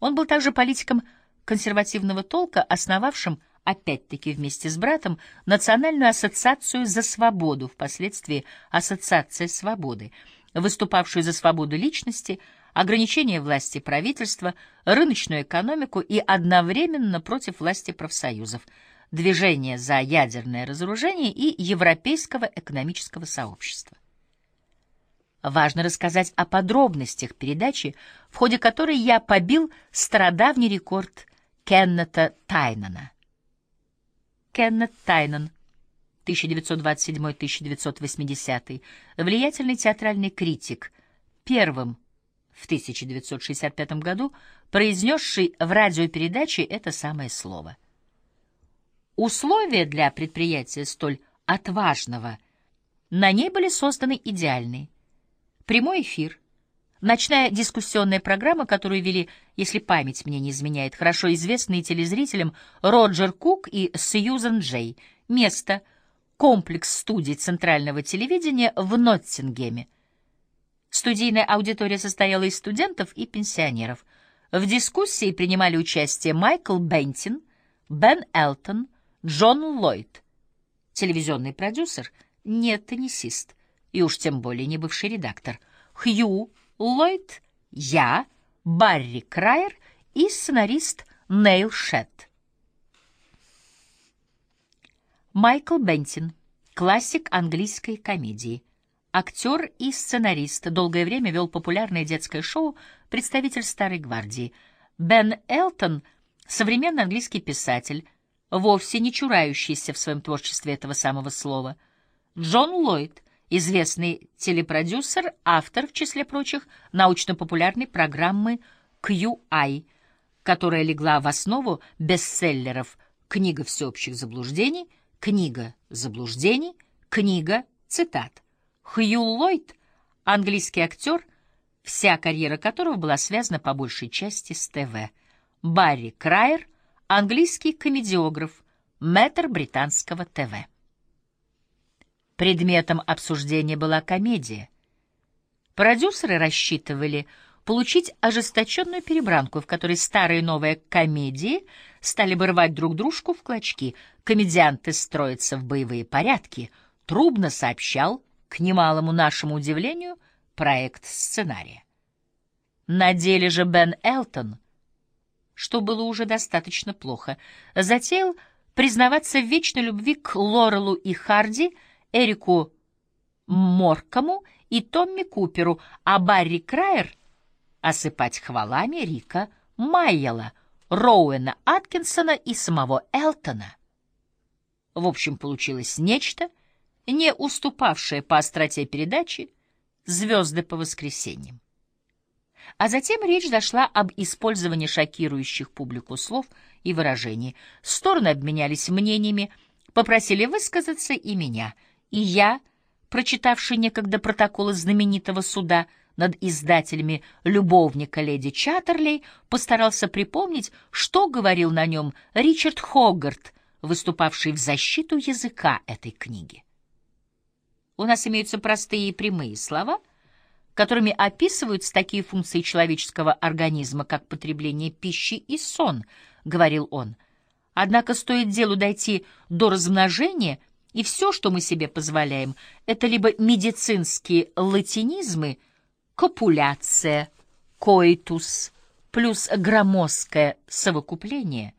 Он был также политиком консервативного толка, основавшим, опять-таки вместе с братом, Национальную ассоциацию за свободу, впоследствии Ассоциация свободы, выступавшую за свободу личности, ограничение власти правительства, рыночную экономику и одновременно против власти профсоюзов, движение за ядерное разоружение и Европейского экономического сообщества. Важно рассказать о подробностях передачи, в ходе которой я побил стародавний рекорд Кеннета Тайнана. Кеннет Тайнан, 1927-1980, влиятельный театральный критик, первым в 1965 году произнесший в радиопередаче это самое слово. Условия для предприятия столь отважного на ней были созданы идеальные. Прямой эфир, ночная дискуссионная программа, которую вели, если память мне не изменяет, хорошо известные телезрителям Роджер Кук и Сьюзен Джей. Место — комплекс студий центрального телевидения в Ноттингеме. Студийная аудитория состояла из студентов и пенсионеров. В дискуссии принимали участие Майкл Бентин, Бен Элтон, Джон Ллойд. Телевизионный продюсер — не теннисист и уж тем более не бывший редактор, Хью Ллойд, я, Барри Крайер и сценарист Нейл Шетт. Майкл Бентин, классик английской комедии, актер и сценарист, долгое время вел популярное детское шоу «Представитель старой гвардии». Бен Элтон — современный английский писатель, вовсе не чурающийся в своем творчестве этого самого слова. Джон Ллойд — известный телепродюсер, автор, в числе прочих, научно-популярной программы QI, которая легла в основу бестселлеров «Книга всеобщих заблуждений», «Книга заблуждений», «Книга цитат». Хью Ллойд — английский актер, вся карьера которого была связана по большей части с ТВ. Барри Крайер — английский комедиограф, мэтр британского ТВ. Предметом обсуждения была комедия. Продюсеры рассчитывали получить ожесточенную перебранку, в которой старые и новые комедии стали бы рвать друг дружку в клочки. Комедианты строятся в боевые порядки. Трубно сообщал, к немалому нашему удивлению, проект сценария. На деле же Бен Элтон, что было уже достаточно плохо, затеял признаваться в вечной любви к Лорелу и Харди — Эрику Моркому и Томми Куперу, а Барри Крайер осыпать хвалами Рика Майела, Роуэна Аткинсона и самого Элтона. В общем, получилось нечто, не уступавшее по остроте передачи «Звезды по воскресеньям». А затем речь дошла об использовании шокирующих публику слов и выражений. Стороны обменялись мнениями, попросили высказаться и меня — и я, прочитавший некогда протоколы знаменитого суда над издателями любовника леди Чаттерлей, постарался припомнить, что говорил на нем Ричард Хогарт, выступавший в защиту языка этой книги. У нас имеются простые и прямые слова, которыми описываются такие функции человеческого организма, как потребление пищи и сон, — говорил он. Однако стоит делу дойти до размножения — и все, что мы себе позволяем, это либо медицинские латинизмы, копуляция, коитус, плюс громоздкое совокупление,